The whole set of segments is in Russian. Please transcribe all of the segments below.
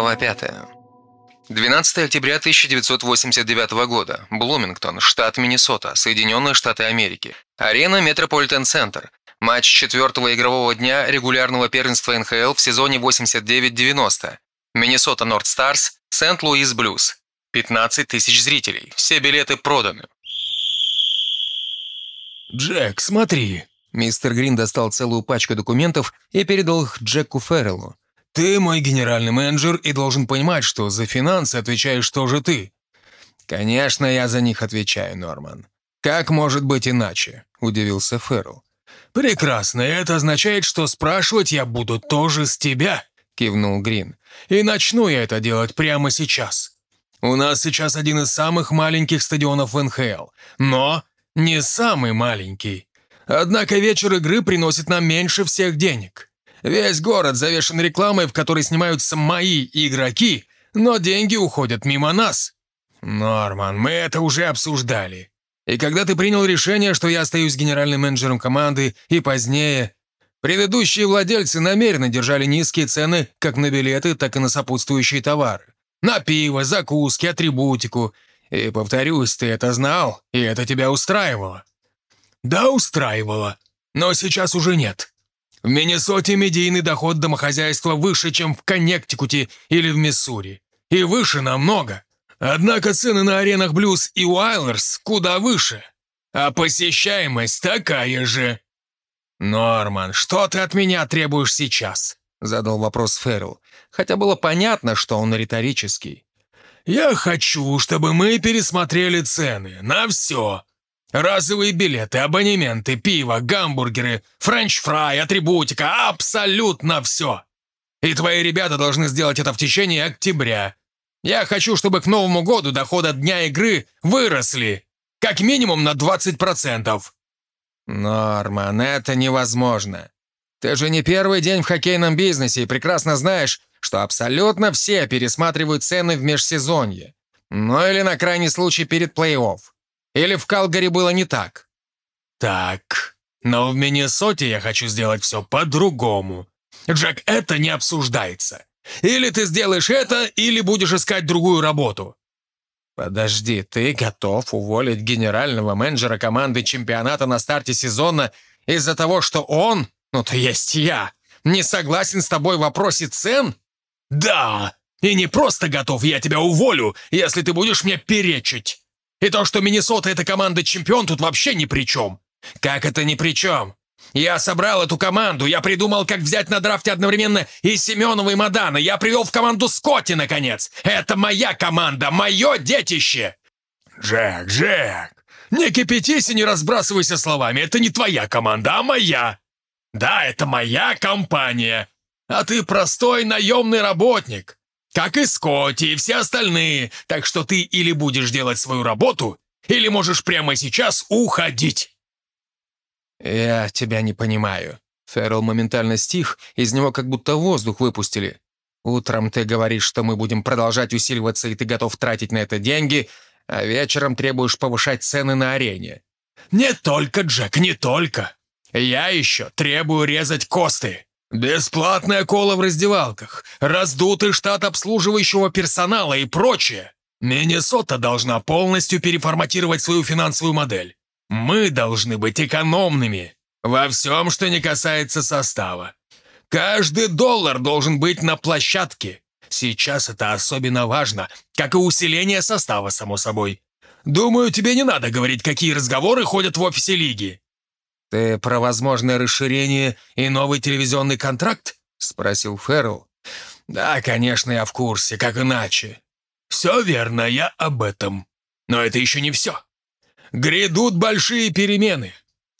Глава 5. 12 октября 1989 года. Блумингтон, штат Миннесота, Соединенные Штаты Америки. Арена Метрополитен Центр. Матч четвертого игрового дня регулярного первенства НХЛ в сезоне 89-90. Миннесота Норт Старз, Сент-Луис Блюз. 15 тысяч зрителей. Все билеты проданы. «Джек, смотри!» Мистер Грин достал целую пачку документов и передал их Джеку Ферреллу. «Ты мой генеральный менеджер и должен понимать, что за финансы отвечаешь тоже ты». «Конечно, я за них отвечаю, Норман. Как может быть иначе?» – удивился Феррелл. «Прекрасно, это означает, что спрашивать я буду тоже с тебя», – кивнул Грин. «И начну я это делать прямо сейчас. У нас сейчас один из самых маленьких стадионов в НХЛ, но не самый маленький. Однако вечер игры приносит нам меньше всех денег. Весь город завешен рекламой, в которой снимаются мои игроки, но деньги уходят мимо нас. Норман, мы это уже обсуждали. И когда ты принял решение, что я остаюсь генеральным менеджером команды, и позднее... Предыдущие владельцы намеренно держали низкие цены как на билеты, так и на сопутствующие товары. На пиво, закуски, атрибутику. И, повторюсь, ты это знал, и это тебя устраивало. Да, устраивало. Но сейчас уже нет. В Миннесоте медийный доход домохозяйства выше, чем в Коннектикуте или в Миссури. И выше намного. Однако цены на аренах Блюз и Уайлерс куда выше. А посещаемость такая же. «Норман, что ты от меня требуешь сейчас?» Задал вопрос Феррелл, хотя было понятно, что он риторический. «Я хочу, чтобы мы пересмотрели цены на все. Разовые билеты, абонементы, пиво, гамбургеры, french fry, атрибутика, абсолютно все. И твои ребята должны сделать это в течение октября. Я хочу, чтобы к Новому году доходы дня игры выросли. Как минимум на 20%. Норман, это невозможно. Ты же не первый день в хоккейном бизнесе и прекрасно знаешь, что абсолютно все пересматривают цены в межсезонье. Ну или на крайний случай перед плей-офф. Или в Калгари было не так? Так, но в Миннесоте я хочу сделать все по-другому. Джек, это не обсуждается. Или ты сделаешь это, или будешь искать другую работу. Подожди, ты готов уволить генерального менеджера команды чемпионата на старте сезона из-за того, что он, ну то есть я, не согласен с тобой в вопросе цен? Да, и не просто готов, я тебя уволю, если ты будешь мне перечить. И то, что Миннесота — это команда-чемпион, тут вообще ни при чем. Как это ни при чем? Я собрал эту команду, я придумал, как взять на драфте одновременно и Семенова, и Мадана. Я привел в команду Скотти, наконец. Это моя команда, мое детище. Джек, Джек, не кипятись и не разбрасывайся словами. Это не твоя команда, а моя. Да, это моя компания. А ты простой наемный работник. Как и Скотти и все остальные. Так что ты или будешь делать свою работу, или можешь прямо сейчас уходить. «Я тебя не понимаю». Феррелл моментально стих, из него как будто воздух выпустили. «Утром ты говоришь, что мы будем продолжать усиливаться, и ты готов тратить на это деньги, а вечером требуешь повышать цены на арене». «Не только, Джек, не только. Я еще требую резать косты. Бесплатная кола в раздевалках, раздутый штат обслуживающего персонала и прочее. Миннесота должна полностью переформатировать свою финансовую модель. Мы должны быть экономными во всем, что не касается состава. Каждый доллар должен быть на площадке. Сейчас это особенно важно, как и усиление состава, само собой. Думаю, тебе не надо говорить, какие разговоры ходят в офисе лиги. «Ты про возможное расширение и новый телевизионный контракт?» — спросил Феррелл. «Да, конечно, я в курсе, как иначе. Все верно, я об этом. Но это еще не все. Грядут большие перемены.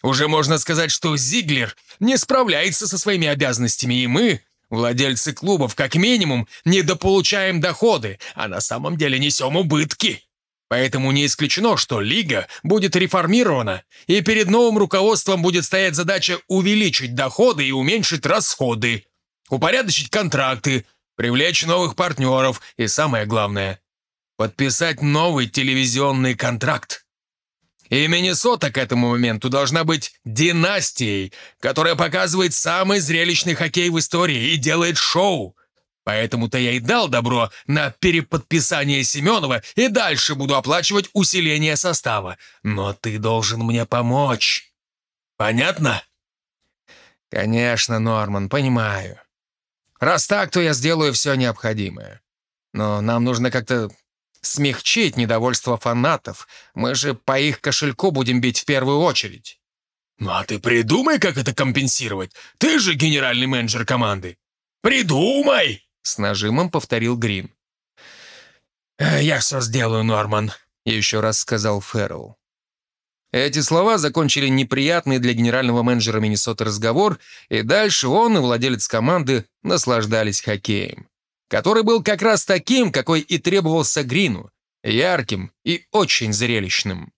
Уже можно сказать, что Зиглер не справляется со своими обязанностями, и мы, владельцы клубов, как минимум, недополучаем доходы, а на самом деле несем убытки. Поэтому не исключено, что лига будет реформирована, и перед новым руководством будет стоять задача увеличить доходы и уменьшить расходы, упорядочить контракты, привлечь новых партнеров и, самое главное, подписать новый телевизионный контракт. И Миннесота к этому моменту должна быть династией, которая показывает самый зрелищный хоккей в истории и делает шоу. Поэтому-то я и дал добро на переподписание Семенова и дальше буду оплачивать усиление состава. Но ты должен мне помочь. Понятно? Конечно, Норман, понимаю. Раз так, то я сделаю все необходимое. Но нам нужно как-то смягчить недовольство фанатов. Мы же по их кошельку будем бить в первую очередь. «Ну а ты придумай, как это компенсировать. Ты же генеральный менеджер команды. Придумай!» С нажимом повторил Грин. «Э, «Я все сделаю, Норман», — еще раз сказал Феррелл. Эти слова закончили неприятный для генерального менеджера Миннесоты разговор, и дальше он и владелец команды наслаждались хоккеем, который был как раз таким, какой и требовался Грину, ярким и очень зрелищным.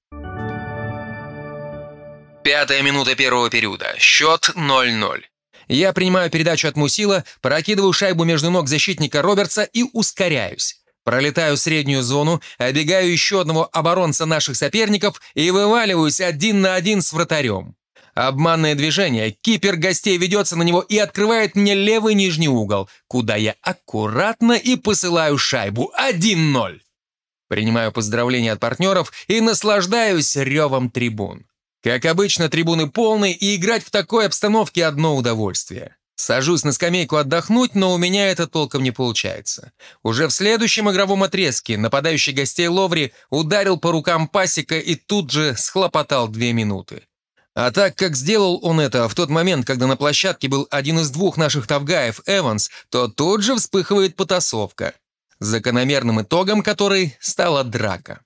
Пятая минута первого периода. Счет 0-0. Я принимаю передачу от Мусила, прокидываю шайбу между ног защитника Робертса и ускоряюсь. Пролетаю среднюю зону, обегаю еще одного оборонца наших соперников и вываливаюсь один на один с вратарем. Обманное движение, кипер гостей ведется на него и открывает мне левый нижний угол, куда я аккуратно и посылаю шайбу 1-0. Принимаю поздравления от партнеров и наслаждаюсь ревом трибун. Как обычно, трибуны полны, и играть в такой обстановке одно удовольствие. Сажусь на скамейку отдохнуть, но у меня это толком не получается. Уже в следующем игровом отрезке нападающий гостей Ловри ударил по рукам пасека и тут же схлопотал две минуты. А так как сделал он это в тот момент, когда на площадке был один из двух наших тавгаев, Эванс, то тут же вспыхивает потасовка, закономерным итогом которой стала драка.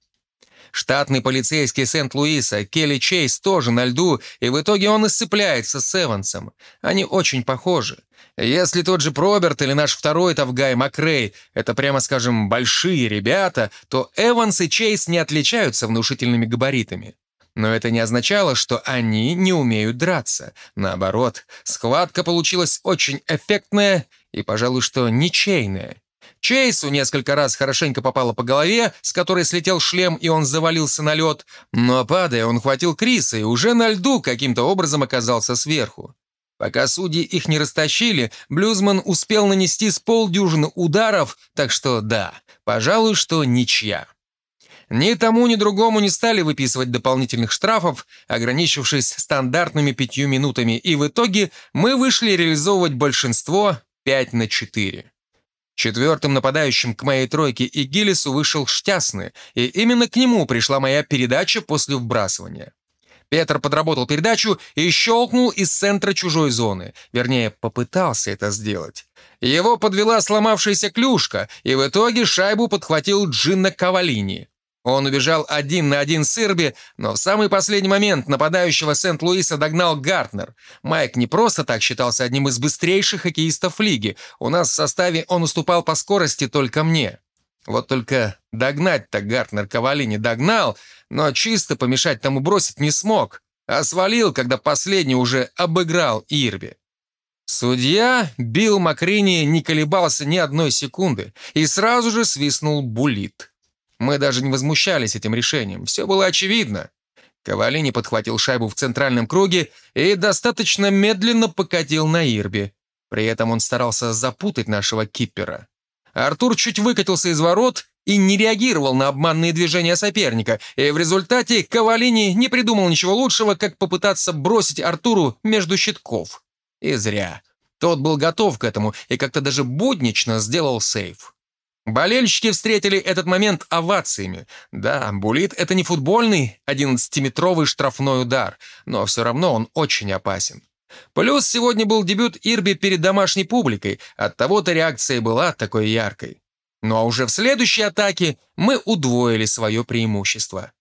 Штатный полицейский Сент-Луиса, Келли Чейз, тоже на льду, и в итоге он исцепляется с Эвансом. Они очень похожи. Если тот же Проберт или наш второй Тавгай Макрей — это, прямо скажем, большие ребята, то Эванс и Чейз не отличаются внушительными габаритами. Но это не означало, что они не умеют драться. Наоборот, схватка получилась очень эффектная и, пожалуй, что ничейная. Чейсу несколько раз хорошенько попало по голове, с которой слетел шлем, и он завалился на лед. Но, падая, он хватил Криса и уже на льду каким-то образом оказался сверху. Пока судьи их не растащили, Блюзман успел нанести с полдюжины ударов, так что да, пожалуй, что ничья. Ни тому, ни другому не стали выписывать дополнительных штрафов, ограничившись стандартными пятью минутами, и в итоге мы вышли реализовывать большинство 5 на 4. Четвертым нападающим к моей тройке и Гиллису вышел Штясны, и именно к нему пришла моя передача после вбрасывания. Петр подработал передачу и щелкнул из центра чужой зоны. Вернее, попытался это сделать. Его подвела сломавшаяся клюшка, и в итоге шайбу подхватил Джинна Кавалини. Он убежал один на один с Ирби, но в самый последний момент нападающего Сент-Луиса догнал Гартнер. Майк не просто так считался одним из быстрейших хоккеистов лиги. У нас в составе он уступал по скорости только мне. Вот только догнать-то Гартнер Ковали не догнал, но чисто помешать тому бросить не смог, а свалил, когда последний уже обыграл Ирби. Судья Билл Макрини не колебался ни одной секунды и сразу же свистнул булит. Мы даже не возмущались этим решением, все было очевидно. Ковалини подхватил шайбу в центральном круге и достаточно медленно покатил на Ирби. При этом он старался запутать нашего киппера. Артур чуть выкатился из ворот и не реагировал на обманные движения соперника, и в результате Ковалини не придумал ничего лучшего, как попытаться бросить Артуру между щитков. И зря. Тот был готов к этому и как-то даже буднично сделал сейф. Болельщики встретили этот момент овациями. Да, булит — это не футбольный 11-метровый штрафной удар, но все равно он очень опасен. Плюс сегодня был дебют Ирби перед домашней публикой, оттого-то реакция была такой яркой. Ну а уже в следующей атаке мы удвоили свое преимущество.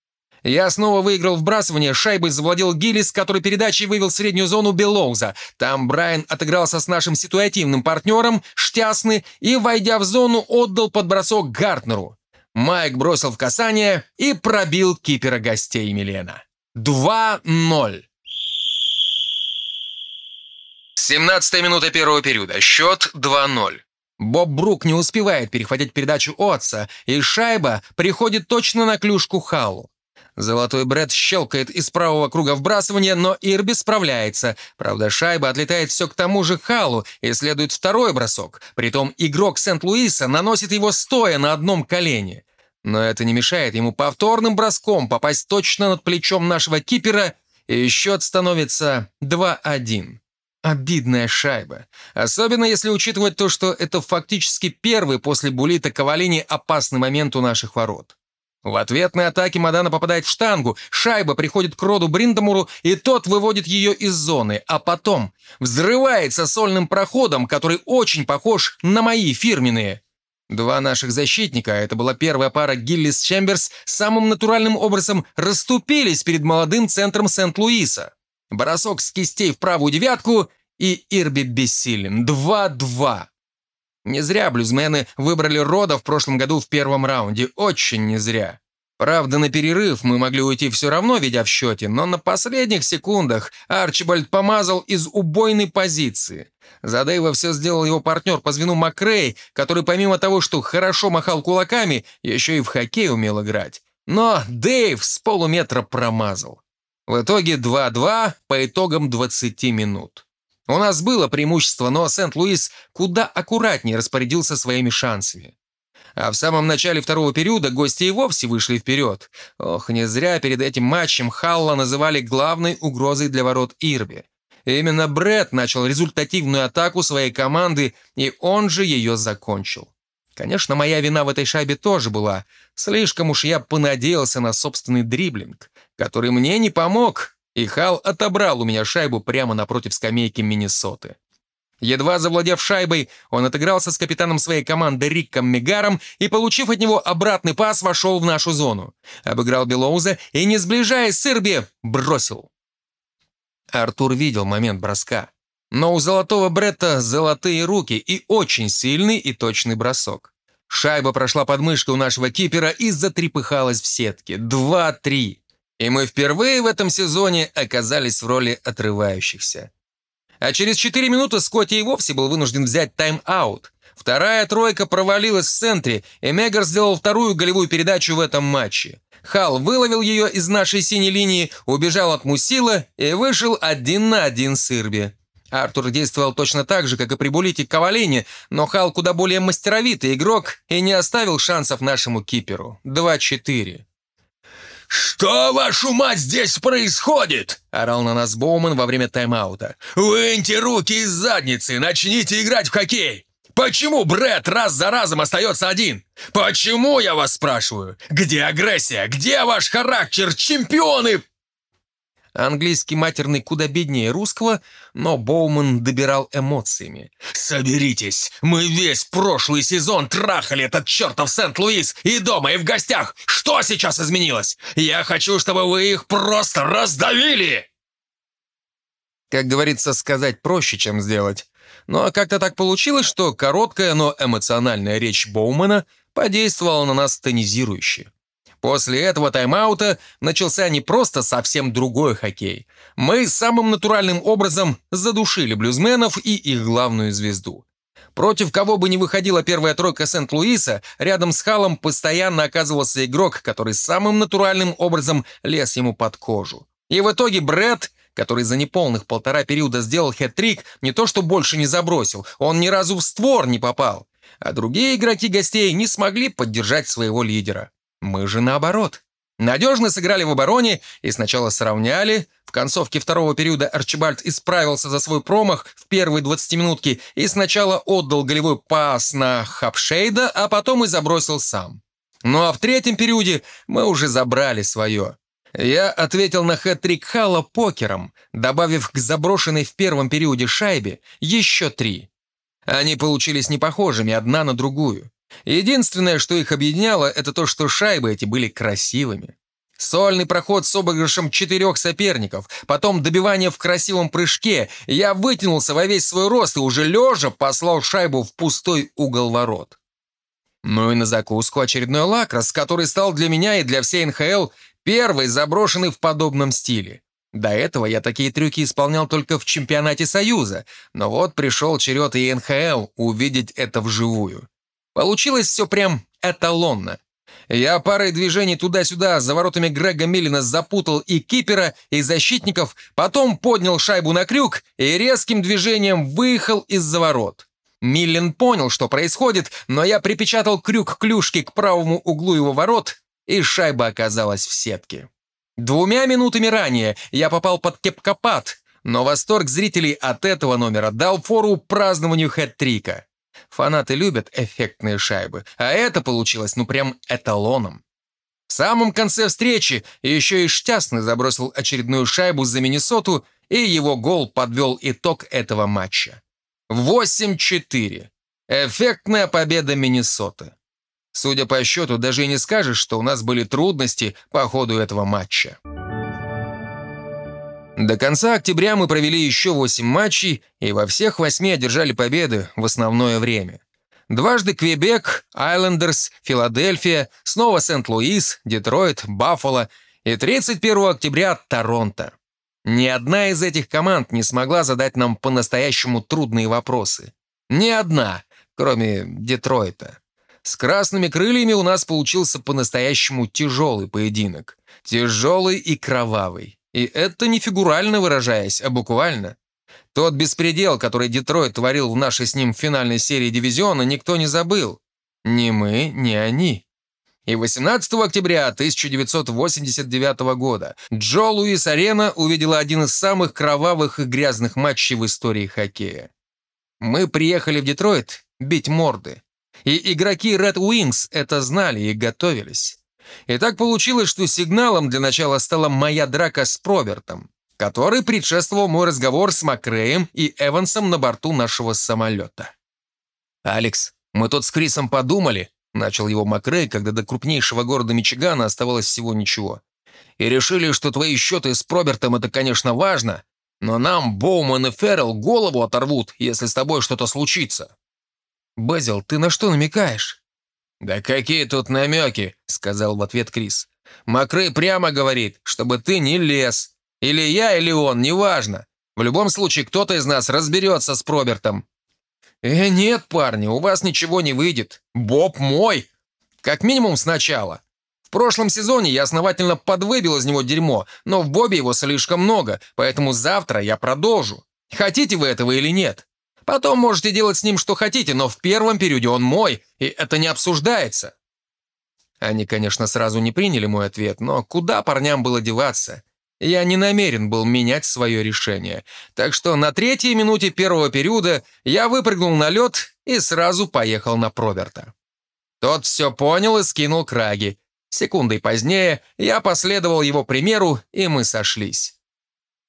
Я снова выиграл вбрасывание, шайбой завладел Гиллис, который передачей вывел в среднюю зону Белоуза. Там Брайан отыгрался с нашим ситуативным партнером, Штясны, и, войдя в зону, отдал под бросок Гартнеру. Майк бросил в касание и пробил кипера гостей Милена. 2-0. 17 минута первого периода. Счет 2-0. Боб Брук не успевает перехватить передачу Отца, и шайба приходит точно на клюшку Халу. Золотой Бред щелкает из правого круга вбрасывания, но Ирби справляется. Правда, шайба отлетает все к тому же Халу, и следует второй бросок. Притом игрок Сент-Луиса наносит его стоя на одном колене. Но это не мешает ему повторным броском попасть точно над плечом нашего кипера, и счет становится 2-1. Обидная шайба. Особенно если учитывать то, что это фактически первый после Булита Ковалини опасный момент у наших ворот. В ответной атаке Мадана попадает в штангу, шайба приходит к Роду Бриндамуру, и тот выводит ее из зоны, а потом взрывается сольным проходом, который очень похож на мои фирменные. Два наших защитника, это была первая пара Гиллис Чемберс, самым натуральным образом расступились перед молодым центром Сент-Луиса. Бросок с кистей в правую девятку, и Ирби бессилен. 2-2. Не зря блюзмены выбрали Рода в прошлом году в первом раунде. Очень не зря. Правда, на перерыв мы могли уйти все равно, ведя в счете, но на последних секундах Арчибальд помазал из убойной позиции. За Дэйва все сделал его партнер по звену Макрей, который помимо того, что хорошо махал кулаками, еще и в хоккей умел играть. Но Дэйв с полуметра промазал. В итоге 2-2 по итогам 20 минут. У нас было преимущество, но Сент-Луис куда аккуратнее распорядился своими шансами. А в самом начале второго периода гости и вовсе вышли вперед. Ох, не зря перед этим матчем Халла называли главной угрозой для ворот Ирби. Именно Брэд начал результативную атаку своей команды, и он же ее закончил. Конечно, моя вина в этой шайбе тоже была. Слишком уж я понадеялся на собственный дриблинг, который мне не помог, и Хал отобрал у меня шайбу прямо напротив скамейки Миннесоты. Едва завладев шайбой, он отыгрался с капитаном своей команды Риком Мегаром и, получив от него обратный пас, вошел в нашу зону. Обыграл Белоуза и, не сближаясь с Ирби, бросил. Артур видел момент броска. Но у золотого Бретта золотые руки и очень сильный и точный бросок. Шайба прошла под мышкой у нашего кипера и затрепыхалась в сетке. Два-три. И мы впервые в этом сезоне оказались в роли отрывающихся. А через 4 минуты Скотти и вовсе был вынужден взять тайм-аут. Вторая тройка провалилась в центре, и Мегар сделал вторую голевую передачу в этом матче. Хал выловил ее из нашей синей линии, убежал от Мусила и вышел один на один с Ирби. Артур действовал точно так же, как и при Булите Ковалине, но Хал куда более мастеровитый игрок и не оставил шансов нашему киперу. 2-4. «Что, вашу мать, здесь происходит?» – орал на нас Боуман во время тайм-аута. «Выньте руки из задницы, начните играть в хоккей! Почему Брэд раз за разом остается один? Почему, я вас спрашиваю? Где агрессия? Где ваш характер, чемпионы?» Английский матерный куда беднее русского, но Боуман добирал эмоциями. «Соберитесь! Мы весь прошлый сезон трахали этот чертов Сент-Луис и дома, и в гостях! Что сейчас изменилось? Я хочу, чтобы вы их просто раздавили!» Как говорится, сказать проще, чем сделать. Но как-то так получилось, что короткая, но эмоциональная речь Боумана подействовала на нас тонизирующе. После этого тайм-аута начался не просто совсем другой хоккей. Мы самым натуральным образом задушили блюзменов и их главную звезду. Против кого бы ни выходила первая тройка Сент-Луиса, рядом с Халом постоянно оказывался игрок, который самым натуральным образом лез ему под кожу. И в итоге Брэд, который за неполных полтора периода сделал хэт-трик, не то что больше не забросил, он ни разу в створ не попал. А другие игроки гостей не смогли поддержать своего лидера. Мы же наоборот. Надежно сыграли в обороне и сначала сравняли. В концовке второго периода Арчибальд исправился за свой промах в первой 20-минутке и сначала отдал голевой пас на Хапшейда, а потом и забросил сам. Ну а в третьем периоде мы уже забрали свое. Я ответил на хэт-трик Хала покером, добавив к заброшенной в первом периоде шайбе еще три. Они получились непохожими одна на другую. Единственное, что их объединяло, это то, что шайбы эти были красивыми. Сольный проход с обыгрышем четырех соперников, потом добивание в красивом прыжке. Я вытянулся во весь свой рост и уже лежа послал шайбу в пустой угол ворот. Ну и на закуску очередной лакрос, который стал для меня и для всей НХЛ первый заброшенный в подобном стиле. До этого я такие трюки исполнял только в чемпионате Союза, но вот пришел черед и НХЛ увидеть это вживую. Получилось все прям эталонно. Я парой движений туда-сюда за воротами Грега Миллина запутал и кипера, и защитников, потом поднял шайбу на крюк и резким движением выехал из-за ворот. Миллин понял, что происходит, но я припечатал крюк клюшки к правому углу его ворот, и шайба оказалась в сетке. Двумя минутами ранее я попал под кепкопад, но восторг зрителей от этого номера дал фору празднованию хэт-трика. Фанаты любят эффектные шайбы, а это получилось ну прям эталоном. В самом конце встречи еще и Штясный забросил очередную шайбу за Миннесоту, и его гол подвел итог этого матча. 8-4. Эффектная победа Миннесоты. Судя по счету, даже и не скажешь, что у нас были трудности по ходу этого матча. До конца октября мы провели еще 8 матчей и во всех восьми одержали победы в основное время. Дважды Квебек, Айлендерс, Филадельфия, снова Сент-Луис, Детройт, Баффало и 31 октября Торонто. Ни одна из этих команд не смогла задать нам по-настоящему трудные вопросы. Ни одна, кроме Детройта. С красными крыльями у нас получился по-настоящему тяжелый поединок. Тяжелый и кровавый. И это не фигурально выражаясь, а буквально. Тот беспредел, который Детройт творил в нашей с ним финальной серии дивизиона, никто не забыл. Ни мы, ни они. И 18 октября 1989 года Джо Луис Арена увидела один из самых кровавых и грязных матчей в истории хоккея. Мы приехали в Детройт бить морды. И игроки Red Wings это знали и готовились. И так получилось, что сигналом для начала стала моя драка с Пробертом, который предшествовал мой разговор с Макреем и Эвансом на борту нашего самолета. «Алекс, мы тут с Крисом подумали», — начал его Макрей, когда до крупнейшего города Мичигана оставалось всего ничего. «И решили, что твои счеты с Пробертом — это, конечно, важно, но нам Боуман и Феррелл голову оторвут, если с тобой что-то случится». «Безил, ты на что намекаешь?» «Да какие тут намеки?» — сказал в ответ Крис. «Макрей прямо говорит, чтобы ты не лез. Или я, или он, неважно. В любом случае, кто-то из нас разберется с Пробертом». «Э, нет, парни, у вас ничего не выйдет. Боб мой. Как минимум сначала. В прошлом сезоне я основательно подвыбил из него дерьмо, но в Бобе его слишком много, поэтому завтра я продолжу. Хотите вы этого или нет?» Потом можете делать с ним что хотите, но в первом периоде он мой, и это не обсуждается». Они, конечно, сразу не приняли мой ответ, но куда парням было деваться? Я не намерен был менять свое решение. Так что на третьей минуте первого периода я выпрыгнул на лед и сразу поехал на Проберта. Тот все понял и скинул краги. Секундой позднее я последовал его примеру, и мы сошлись.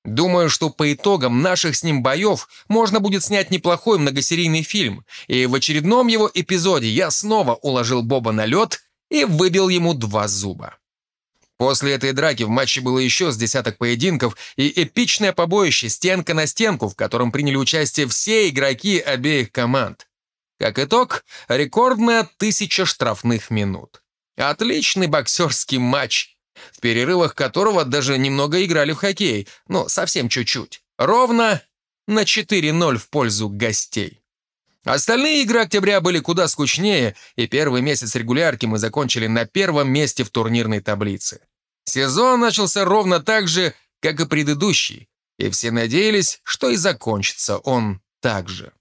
Думаю, что по итогам наших с ним боев можно будет снять неплохой многосерийный фильм, и в очередном его эпизоде я снова уложил Боба на лед и выбил ему два зуба. После этой драки в матче было еще с десяток поединков и эпичное побоище стенка на стенку, в котором приняли участие все игроки обеих команд. Как итог, рекордная тысяча штрафных минут. Отличный боксерский матч, в перерывах которого даже немного играли в хоккей, но совсем чуть-чуть. Ровно на 4-0 в пользу гостей. Остальные игры октября были куда скучнее, и первый месяц регулярки мы закончили на первом месте в турнирной таблице. Сезон начался ровно так же, как и предыдущий, и все надеялись, что и закончится он так же.